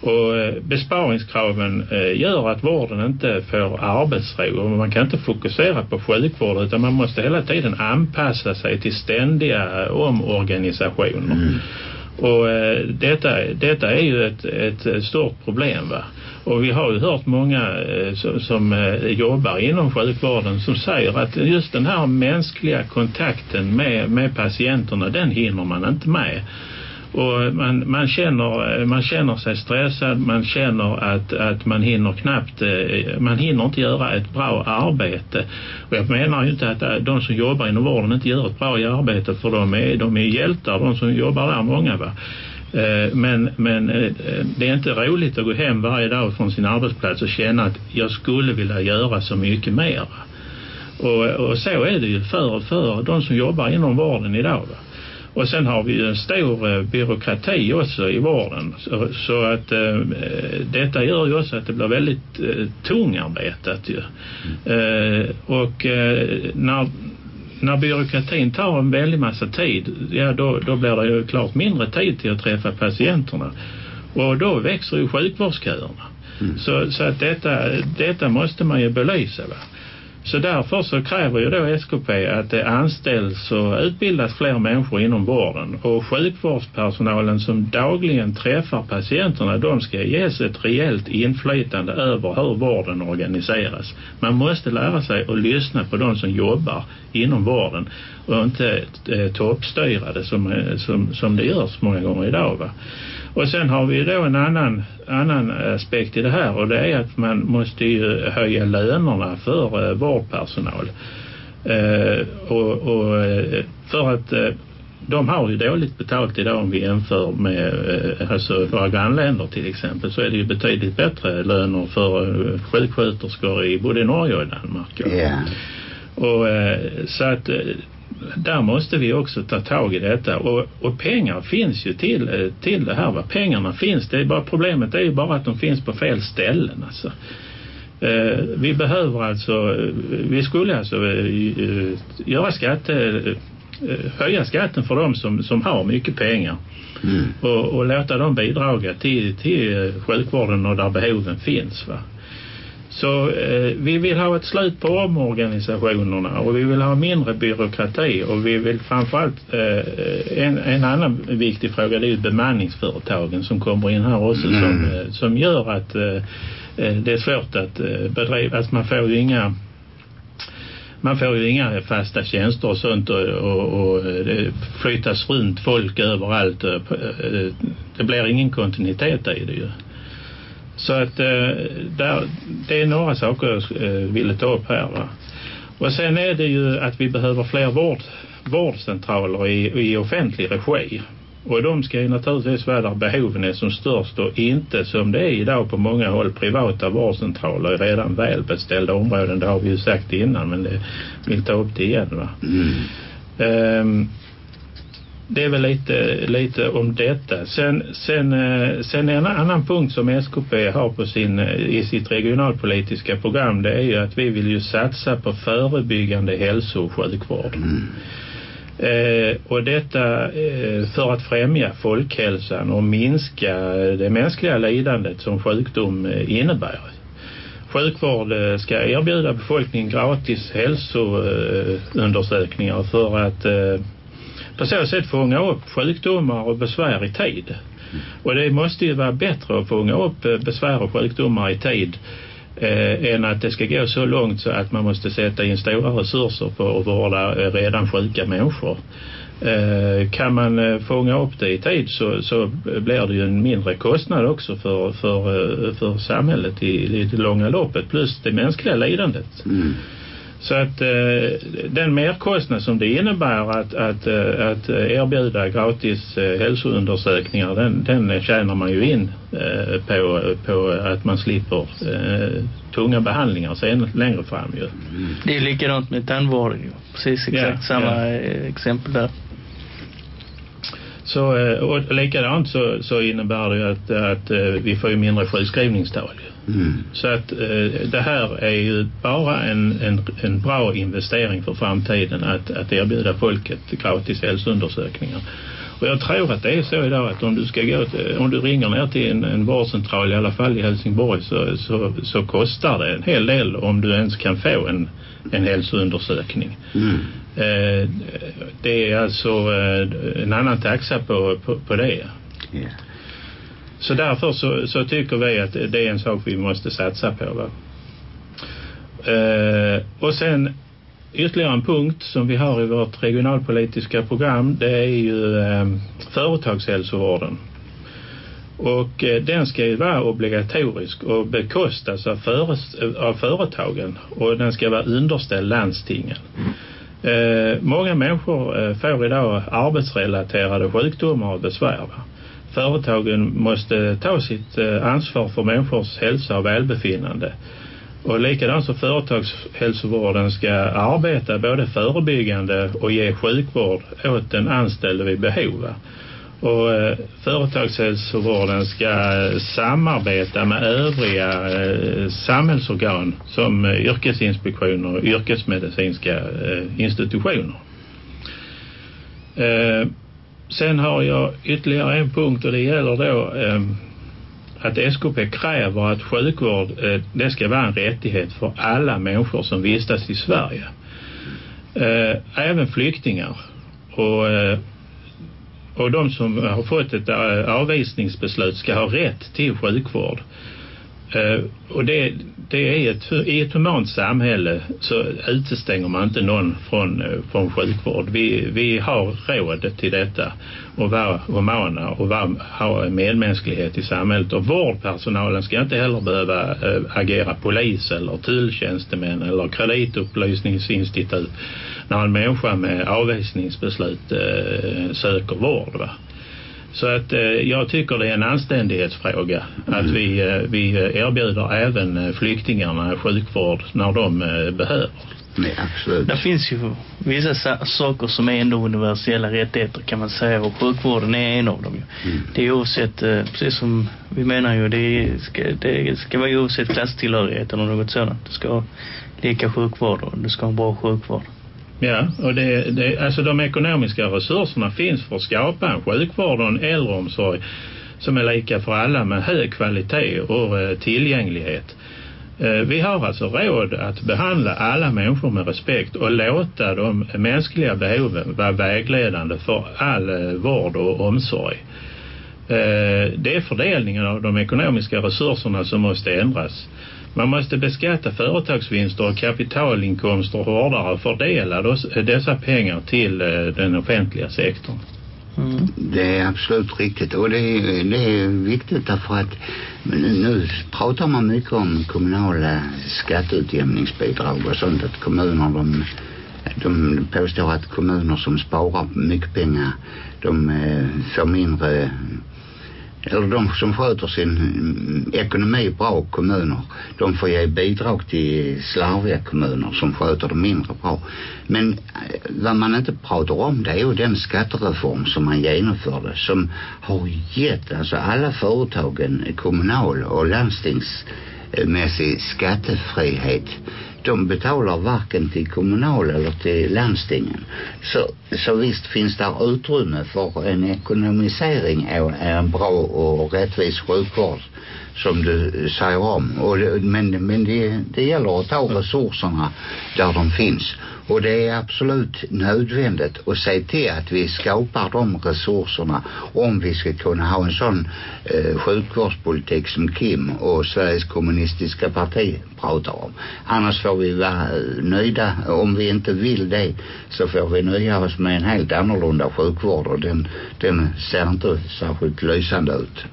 Speaker 3: Och eh, besparingskraven eh, gör att vården inte får arbetsro och man kan inte fokusera på sjukvård utan man måste hela tiden anpassa sig till ständiga omorganisationer. Mm. Och eh, detta, detta är ju ett, ett stort problem va. Och vi har ju hört många eh, som, som eh, jobbar inom sjukvården som säger att just den här mänskliga kontakten med, med patienterna, den hinner man inte med. Och man, man, känner, man känner sig stressad, man känner att, att man hinner knappt, eh, man hinner inte göra ett bra arbete. Och jag menar ju inte att eh, de som jobbar inom vården inte gör ett bra arbete för de är, de är hjältar, de som jobbar där många va. Eh, men, men det är inte roligt att gå hem varje dag från sin arbetsplats och känna att jag skulle vilja göra så mycket mer. Och, och så är det ju för, och för de som jobbar inom vården idag. Va? Och sen har vi ju en stor eh, byråkrati också i vården. Så, så att eh, detta gör ju också att det blir väldigt eh, tungarbetat ju. Eh, och eh, när, när byråkratin tar en väldig massa tid, ja då, då blir det ju klart mindre tid till att träffa patienterna. Och då växer ju sjukvårdsköerna. Mm. Så, så att detta, detta måste man ju belysa va. Så därför så kräver ju då SKP att det anställs och utbildas fler människor inom vården och sjukvårdspersonalen som dagligen träffar patienterna de ska ges ett rejält inflytande över hur vården organiseras. Man måste lära sig att lyssna på de som jobbar inom vården och inte eh, toppstyra det som, eh, som, som det görs många gånger idag. Va? Och sen har vi då en annan, annan aspekt i det här och det är att man måste ju höja lönerna för eh, vårdpersonal. Eh, och, och eh, för att eh, de har ju dåligt betalt idag om vi jämför med eh, alltså våra grannländer till exempel så är det ju betydligt bättre löner för eh, sjuksköterskor i både Norge och Danmark. Ja. Yeah. Och, så att där måste vi också ta tag i detta och, och pengar finns ju till, eh, till det här. Va? Pengarna finns, det är bara, problemet är ju bara att de finns på fel ställen alltså. Eh, vi behöver alltså, eh, vi skulle alltså göra skatte, höja skatten för dem som, som har mycket pengar mm. och, och låta dem bidra till, till sjukvården och där behoven finns. Va? Så eh, vi vill ha ett slut på omorganisationerna och vi vill ha mindre byråkrati och vi vill framförallt eh, en, en annan viktig fråga det är ju bemanningsföretagen som kommer in här också mm. som, eh, som gör att eh, eh, det är svårt att eh, bedriva, att man får ju inga man får ju inga fasta tjänster och sånt och, och, och eh, det flyttas runt folk överallt. Det blir ingen kontinuitet i det ju. Så att eh, där, det är några saker jag eh, ville ta upp här. Va? Och sen är det ju att vi behöver fler vård, vårdcentraler i, i offentlig regi. Och de ska ju naturligtvis vara där behoven är som störst och inte som det är idag på många håll privata vårdcentraler i redan välbeställda områden. Det har vi ju sagt innan men det vill ta upp det igen va. Mm. Um, det är väl lite, lite om detta. Sen, sen, eh, sen en annan punkt som SKP har på sin, eh, i sitt regionalpolitiska program det är ju att vi vill ju satsa på förebyggande hälso- och sjukvård. Mm. Eh, och detta eh, för att främja folkhälsan och minska det mänskliga lidandet som sjukdom eh, innebär. Sjukvård ska erbjuda befolkningen gratis hälsoundersökningar för att eh, på så sätt fånga upp sjukdomar och besvär i tid. Mm. Och det måste ju vara bättre att fånga upp eh, besvär och sjukdomar i tid eh, än att det ska gå så långt så att man måste sätta in stora resurser på att vårda eh, redan sjuka människor. Eh, kan man fånga upp det i tid så, så blir det ju en mindre kostnad också för, för, för samhället i, i det långa loppet plus det mänskliga lidandet. Mm. Så att eh, den merkostnad som det innebär att, att, eh, att eh, erbjuda gratis eh, hälsoundersökningar den, den tjänar man ju in eh, på, på att man slipper eh, tunga behandlingar sen längre fram ju.
Speaker 2: Det är likadant
Speaker 3: med tandvården ju. Precis exakt ja, samma ja. Eh, exempel där. Så, och likadant så, så innebär det ju att, att vi får ju mindre sjukskrivningstal ju. Mm. Så att eh, det här är ju bara en, en, en bra investering för framtiden att, att erbjuda folket gratis hälsoundersökningar. Och jag tror att det är så idag att om du ska gå, till, om du ringer ner till en, en vårdcentral i alla fall i Helsingborg så, så, så kostar det en hel del om du ens kan få en, en hälsoundersökning. Mm. Eh, det är alltså eh, en annan taxa på, på, på det. Yeah. Så därför så, så, tycker vi att det är en sak vi måste satsa på. Va? Eh, och sen ytterligare en punkt som vi har i vårt regionalpolitiska program det är ju eh, företagshälsovården. Och eh, den ska ju vara obligatorisk och bekostas av, före, av företagen och den ska vara underställd landstingen. Eh, många människor eh, får idag arbetsrelaterade sjukdomar och besvär. Va? företagen måste ta sitt eh, ansvar för människors hälsa och välbefinnande. Och likadant så företagshälsovården ska arbeta både förebyggande och ge sjukvård åt den anställde vid behov. Och eh, företagshälsovården ska eh, samarbeta med övriga samhällsorgan som yrkesinspektioner och yrkesmedicinska institutioner. Sen har jag ytterligare en punkt och det gäller då eh, att SKP kräver att sjukvård, eh, det ska vara en rättighet för alla människor som vistas i Sverige. Eh, även flyktingar. Och, eh, och de som har fått ett eh, avvisningsbeslut ska ha rätt till sjukvård. Eh, och det, det är ett, i ett humant samhälle så utestänger man inte någon från, eh, från sjukvård. Vi, vi har råd till detta och vara humana och vara, ha medmänsklighet i samhället. Och vårdpersonalen ska inte heller behöva eh, agera polis eller tulltjänstemän eller kreditupplysningsinstitut när en människa med avvisningsbeslut eh, söker vård. Va? Så att eh, jag tycker det är en anständighetsfråga mm. att vi, eh, vi eh, erbjuder även eh, flyktingarna sjukvård när de eh, behöver. Nej, absolut. Det finns ju vissa saker som är ändå universella rättigheter kan man säga och sjukvården
Speaker 2: är en av dem. Ju. Mm. Det är oavsett, eh, precis som vi menar ju, det ska, det ska vara oavsett klasstillhörighet eller något sådant. Du ska ha lika sjukvård och du ska ha en bra
Speaker 3: sjukvård. Ja, och det, det, alltså de ekonomiska resurserna finns för att skapa en sjukvård och en äldreomsorg som är lika för alla med hög kvalitet och eh, tillgänglighet. Eh, vi har alltså råd att behandla alla människor med respekt och låta de mänskliga behoven vara vägledande för all eh, vård och omsorg. Det är fördelningen av de ekonomiska resurserna som måste ändras. Man måste beskatta företagsvinster och kapitalinkomster hårdare och fördela dessa pengar till eh, den offentliga sektorn.
Speaker 1: Mm. Det är absolut riktigt och det är, det är viktigt därför att nu pratar man mycket om kommunala skatteutjämningsbidrag och sånt att kommuner de, de påstår att kommuner som sparar mycket pengar de eh, får mindre eller de som sköter sin mm, ekonomi bra kommuner, de får ge bidrag till slarviga kommuner som sköter det mindre bra. Men eh, vad man inte pratar om det är ju den skattereform som man genomförde som har gett alltså alla företagen kommunal och landstingsmässig skattefrihet de betalar varken till kommunal eller till landstingen. Så, så visst finns det utrymme för en ekonomisering av en bra och rättvis sjukvård som du säger om. Och, men men det, det gäller att ta resurserna där de finns. Och det är absolut nödvändigt att se till att vi skapar de resurserna om vi ska kunna ha en sån eh, sjukvårdspolitik som Kim och Sveriges kommunistiska parti pratar om. Annars får vi vara eh, nöjda. Om vi inte vill det så får vi nöja oss med en helt annorlunda sjukvård och den, den ser inte särskilt lysande ut.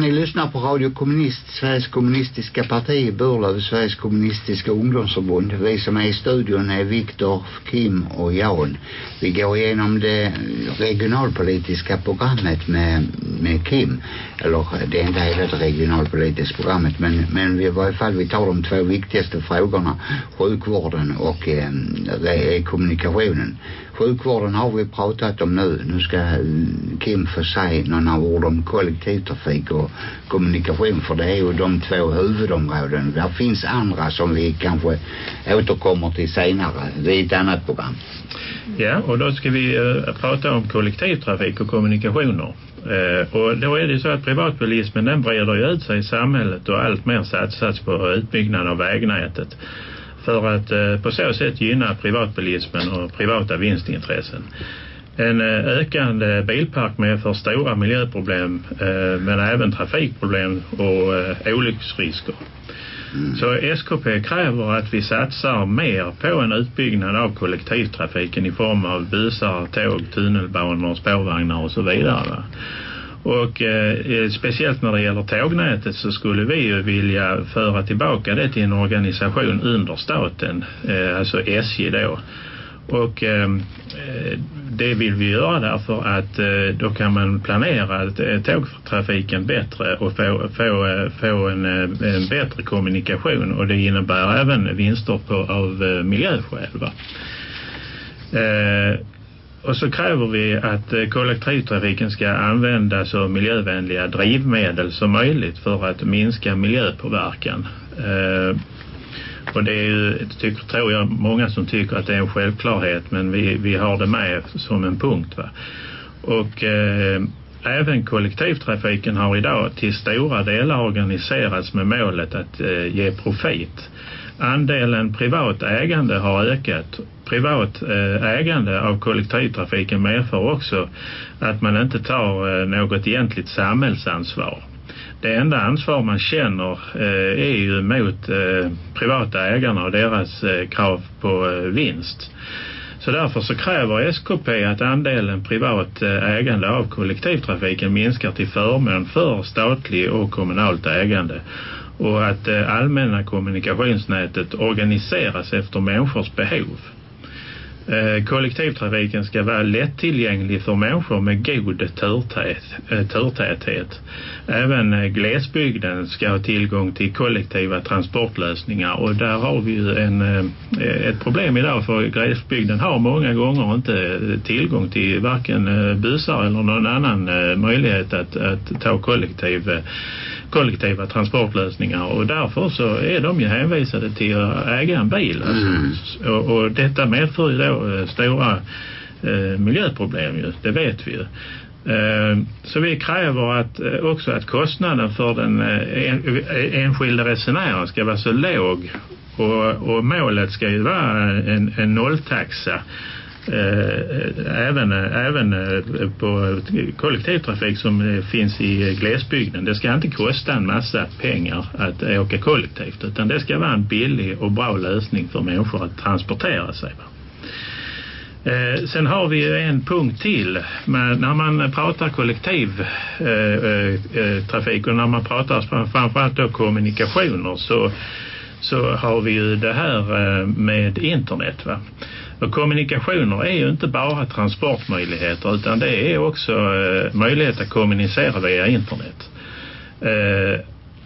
Speaker 1: ni lyssna på Radio Kommunist, Sveriges kommunistiska parti, i Burlöv, Sveriges kommunistiska ungdomsförbund. Vi som är i studion är Viktor, Kim och Jan. Vi går igenom det regionalpolitiska programmet med, med Kim. Eller det är inte hela det regionalpolitiska programmet men, men vi, i varje fall vi tar de två viktigaste frågorna. Sjukvården och eh, kommunikationen. Sjukvården har vi pratat om nu. Nu ska eh, Kim få säga några ord om kollektivtrafik och kommunikation för det är ju de två huvudområden. Där finns andra som vi kanske återkommer till senare. Det är ett annat program.
Speaker 3: Ja, och då ska vi uh, prata om kollektivtrafik och kommunikationer. Uh, och då är det så att privatbilismen den breder ju ut sig i samhället och allt mer satsats på utbyggnad av vägnätet för att eh, på så sätt gynna privatbilismen och privata vinstintressen. En eh, ökande bilpark medför stora miljöproblem eh, men även trafikproblem och olycksrisker. Mm. Så SKP kräver att vi satsar mer på en utbyggnad av kollektivtrafiken i form av bussar, tåg, tunnelbanor, spårvagnar och så vidare. Och eh, eh, speciellt när det gäller tågnätet så skulle vi ju vilja föra tillbaka det till en organisation under staten, eh, alltså SJ då. Och ehm, eh, det vill vi göra därför att eh, då kan man planera eh, tågtrafiken bättre och få, få, eh, få en, en bättre kommunikation och det innebär även vinster på, av miljöskäl. Va? Eh, och så kräver vi att eh, kollektivtrafiken ska använda så miljövänliga drivmedel som möjligt för att minska miljöpåverkan. Eh, och det är ju, tycker, tror jag, många som tycker att det är en självklarhet men vi, vi har det med som en punkt. Va? Och eh, även kollektivtrafiken har idag till stora delar organiserats med målet att eh, ge profit. Andelen privat ägande har ökat privat eh, ägande av kollektivtrafiken medför också att man inte tar eh, något egentligt samhällsansvar. Det enda ansvar man känner eh, är ju mot privata ägarna och deras krav på vinst. Så därför så kräver SKP att andelen privat ägande av kollektivtrafiken minskar till förmån för statlig och kommunalt ägande och att det allmänna kommunikationsnätet organiseras efter människors behov. Eh, kollektivtrafiken ska vara lättillgänglig för människor med god eh, turtäthet. Även eh, glesbygden ska ha tillgång till kollektiva transportlösningar och där har vi ju en, ett problem idag för glesbygden har många gånger inte tillgång till varken bussar eller någon annan möjlighet att, att ta kollektiv kollektiva transportlösningar och därför så är de ju hänvisade till att äga en bil. Mm. Alltså. Mm. Och, och detta medför ju då eh, stora eh, miljöproblem ju, det vet vi ju. Eh, så vi kräver att, eh, också att kostnaden för den enskilda resenären ska vara så låg och, och målet ska ju vara en, en nolltaxa Eh, eh, även, eh, även på kollektivtrafik som finns i glesbygden. Det ska inte kosta en massa pengar att åka kollektivt utan det ska vara en billig och bra lösning för människor att transportera sig. sen har vi ju en punkt till. Men när man pratar kollektivtrafik och när man pratar framförallt då kommunikationer så, så har vi ju det här med internet va. Och kommunikationer är ju inte bara transportmöjligheter utan det är också eh, möjlighet att kommunicera via internet. Eh,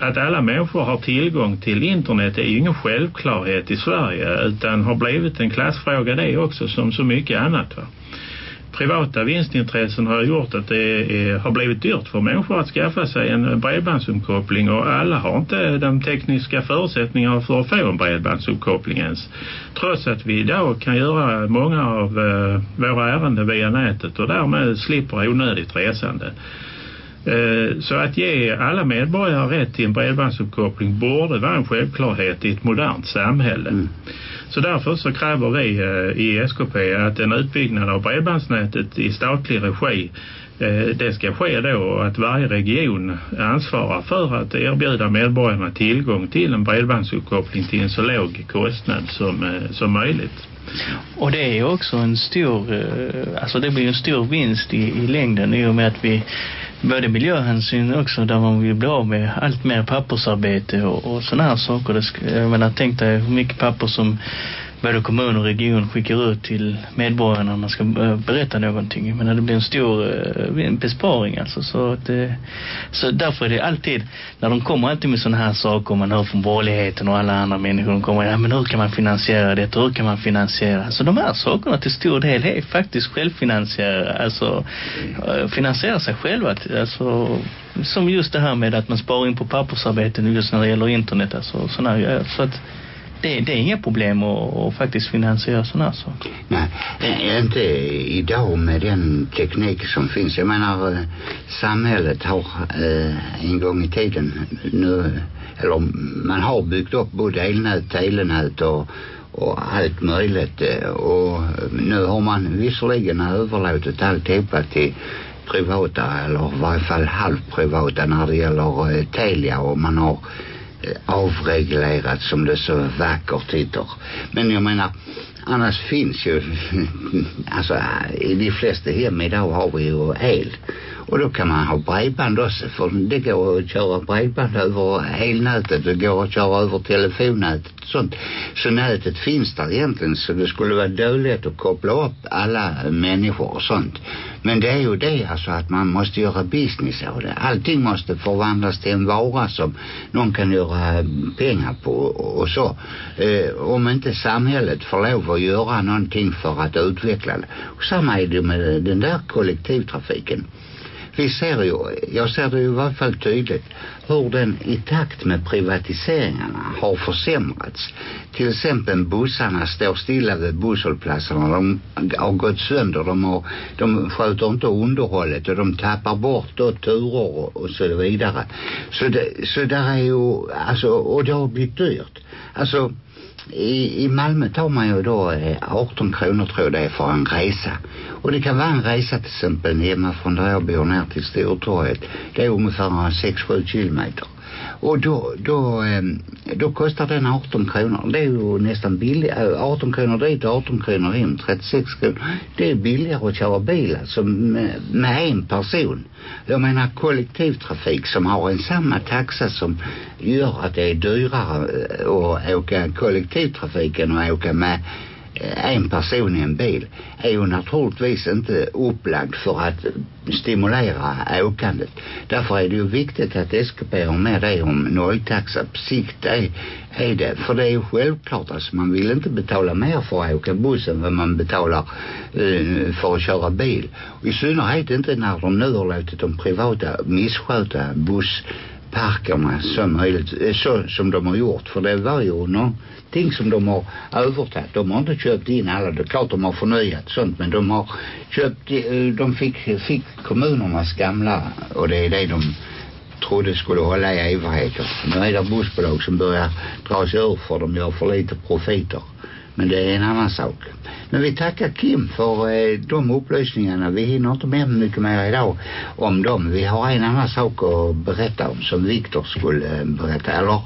Speaker 3: att alla människor har tillgång till internet är ju ingen självklarhet i Sverige utan har blivit en klassfråga det också som så mycket annat va privata vinstintressen har gjort att det är, har blivit dyrt för människor att skaffa sig en bredbandsuppkoppling och alla har inte de tekniska förutsättningarna för att få en bredbandsuppkoppling ens. Trots att vi idag kan göra många av eh, våra ärenden via nätet och därmed slipper onödigt resande. Eh, så att ge alla medborgare rätt till en bredbandsuppkoppling borde vara en självklarhet i ett modernt samhälle. Mm. Så därför så kräver vi eh, i SKP att en utbyggnad av bredbandsnätet i statlig regi eh, det ska ske då att varje region ansvarar för att erbjuda medborgarna tillgång till en bredbandsuppkoppling till en så låg kostnad som, som möjligt. Och det är också
Speaker 2: en stor, alltså det blir en stor vinst i, i längden i och med att vi både miljöhänsyn också där man vill bli av med allt mer pappersarbete och, och sådana här saker. Det, jag menar, tänk dig hur mycket papper som både kommun och region skickar ut till medborgarna när man ska eh, berätta någonting. Men det blir en stor eh, besparing alltså. Så, att, eh, så därför är det alltid, när de kommer alltid med sådana här saker man hör från borgerligheten och alla andra människor, de kommer, ja men hur kan man finansiera detta, hur kan man finansiera? Så alltså, de här sakerna till stor del är faktiskt självfinansiera, alltså finansiera sig själva. Alltså, som just det här med att man sparar in på pappersarbeten just när det gäller internet, alltså sådana här. Så att det, det är inga problem att, att faktiskt finansiera sådana saker. Nej,
Speaker 1: eh, inte idag med den teknik som finns. Jag menar, eh, samhället har eh, en gång i tiden nu, eller man har byggt upp både elnät, telenät och, och allt möjligt. Och nu har man visserligen överlåtit alltihopa till privata eller i varje fall halvprivata när det gäller Telia och man har avreglerat som det så vackert heter. Men jag menar, Annars finns ju, alltså i de flesta hem idag har vi ju el. Och då kan man ha bredband också, för det går att köra bredband över elnätet, det går att köra över telefonnätet och sånt. Så nätet finns där egentligen, så det skulle vara dåligt att koppla upp alla människor och sånt. Men det är ju det, alltså att man måste göra business av det. Allting måste förvandlas till en vara som någon kan göra pengar på och så. Eh, om inte samhället får lov och göra någonting för att utveckla det. Och samma är det med den där kollektivtrafiken. Vi ser ju, jag ser det ju i varje fall tydligt, hur den i takt med privatiseringarna har försämrats. Till exempel bussarna står stilla vid busshållplatserna. De har gått sönder, de, har, de sköter inte underhållet och de tappar bort då turer och så vidare. Så, det, så där är ju, alltså, och det har blivit dyrt. Alltså i, Malmö tar man ju då 18 eh, kronor tror jag det är för en resa. Och det kan vara en resa till exempel hemma från där jag bor ner till Stortorget. Det är ungefär 6-7 kilometer. Och då, då, ehm, då kostar den 18 kronor. Det är ju nästan billigare. Äh, 18 kronor dit och 18 kronor hem. 36 kronor. Det är billigare att köra bil alltså med, med en person. Jag menar kollektivtrafik som har en samma taxa som gör att det är dyrare äh, att åka kollektivtrafiken och åka med Eh, en person i en bil är ju naturligtvis inte upplagd för att stimulera åkandet. Därför är det ju viktigt att SKP har med det om nolltaxa. På sikt är, är det. För det är ju självklart. Alltså man vill inte betala mer för att åka buss än vad man betalar eh, för att köra bil. I synnerhet inte när de nu har låtit de privata missköta buss parkerna som möjligt, eh, så som de har gjort. För det var ju någonting som de har övertagit. De har inte köpt in alla. Det är klart de har förnyat sånt men de har köpt, eh, de fick, fick kommunernas gamla och det är det de trodde skulle hålla i evigheter. Nu är det bussbolag som börjar dra sig ur för de gör för lite profiter. Men det är en annan sak. Men vi tackar Kim för eh, de upplysningarna. Vi hinner inte med mycket mer idag om dem. Vi har en annan sak att berätta om som Viktor skulle eh, berätta. Eller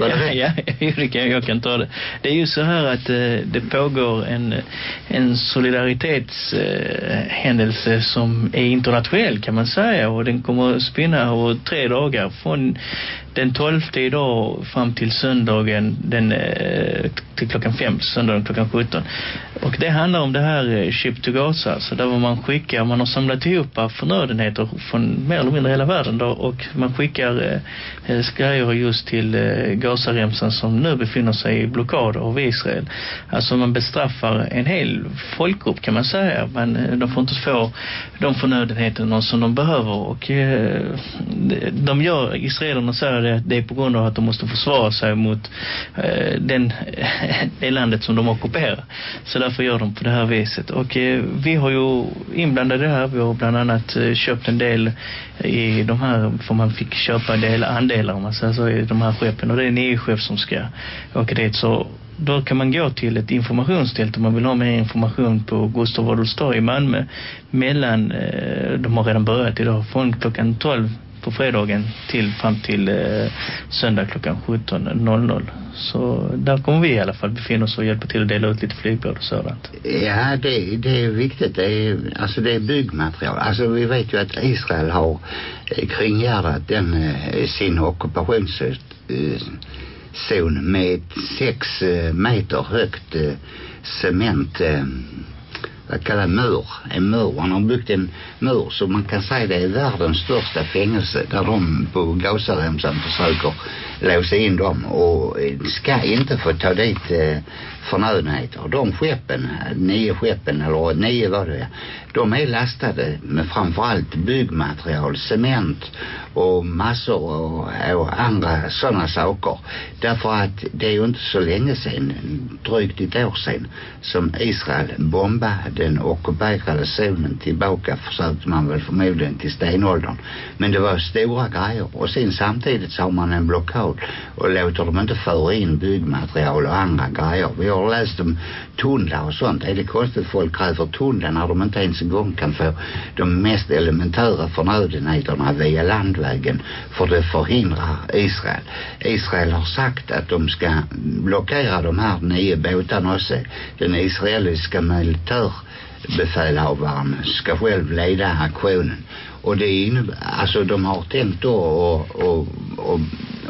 Speaker 2: Ja, ja, det kan, jag kan ta det. Det är ju så här att eh, det pågår en, en solidaritetshändelse eh, som är internationell kan man säga och den kommer att spinna över tre dagar från den 12 idag fram till söndagen den, eh, till klockan 5, söndagen klockan 17. Och det handlar om det här eh, Ship to Gaza, så där var man skickar, man har samlat ihop förnödenheter från mer eller mindre hela världen då, och man skickar eh, grejer eh, just till eh, Eh, Gazaremsan som nu befinner sig i blockad av Israel. Alltså man bestraffar en hel folkgrupp kan man säga. Men eh, de får inte få de förnödenheterna som de behöver. Och eh, de gör, israelerna säger det, det är på grund av att de måste försvara sig mot den, det landet som de ockuperar. Så därför gör de på det här viset. Och vi har ju inblandade det här. Vi har bland annat köpt en del i de här, för man fick köpa en del andelar om man säger så, i de här skeppen och det är en EU-chef som ska åka dit så då kan man gå till ett informationstält om man vill ha mer information på Gustav Adolfsdag i Malmö mellan, eh, de har redan börjat idag, från klockan 12 på fredagen till fram till eh, söndag klockan 17.00. Så där kommer vi i alla fall befinna oss och hjälpa till att dela ut lite flygblad och sådant.
Speaker 1: Ja, det, det är viktigt. Det är, alltså det är byggmaterial. Alltså vi vet ju att Israel har eh, kringgärdat den, eh, sin ockupationsstrid Eh, zon med sex eh, meter högt cement vad eh, kallar mur, en mur. Han har byggt en mur så man kan säga det är världens största fängelse där de på Gaussaremsan försöker låsa in dem och ska inte få ta dit förnödenheter. Och de skeppen, nio skeppen eller nio var det, de är lastade med framförallt byggmaterial, cement och massor och, och andra sådana saker. Därför att det är ju inte så länge sedan, drygt ett år sedan, som Israel bombade den ockuperade zonen tillbaka försökte man väl förmodligen till stenåldern. Men det var stora grejer och sen samtidigt så har man en blockad och låter dem inte föra in byggmaterial och andra grejer. Vi jag har läst om tunnlar och sånt. Är det konstigt folk kräver tunnlar när de inte ens en gång kan få de mest elementära förnödenheterna via landvägen för det förhindrar Israel. Israel har sagt att de ska blockera de här nio båtarna också. Den israeliska militärbefälhavaren ska själv leda aktionen och det innebär, alltså de har tänkt då och, och, och,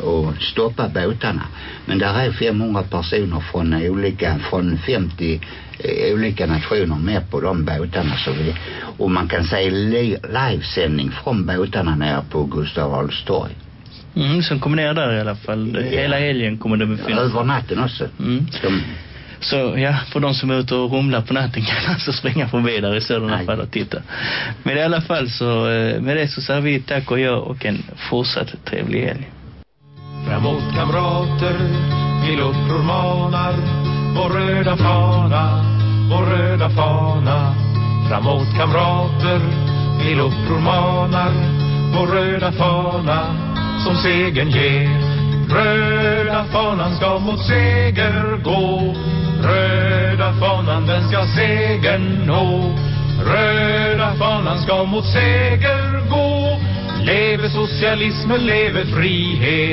Speaker 1: och stoppa båtarna. Men där är 500 personer från olika, från 50 eh, olika nationer med på de båtarna. Så vi, och man kan säga li, livesändning från båtarna nere på Gustav Adolfs torg.
Speaker 2: Mm, som kommer ner där i alla fall. Ja. Hela helgen kommer de befinna sig. Över natten också. Mm. De, så ja, för de som är ute och rumlar på natten kan alltså springa förbi där i sådana Aj. fall och titta. Men i alla fall så, eh, med det så säger vi tack och jag och en fortsatt trevlig helg. Framåt kamrater, vi uppror manar,
Speaker 3: vår röda fana, vår röda fana. Framåt kamrater, vi uppror manar, vår röda fana, som segern ger. Röda fanan ska mot seger gå Röda fanan den ska segern
Speaker 1: nå Röda fanan ska mot seger gå Leve socialismen, leve frihet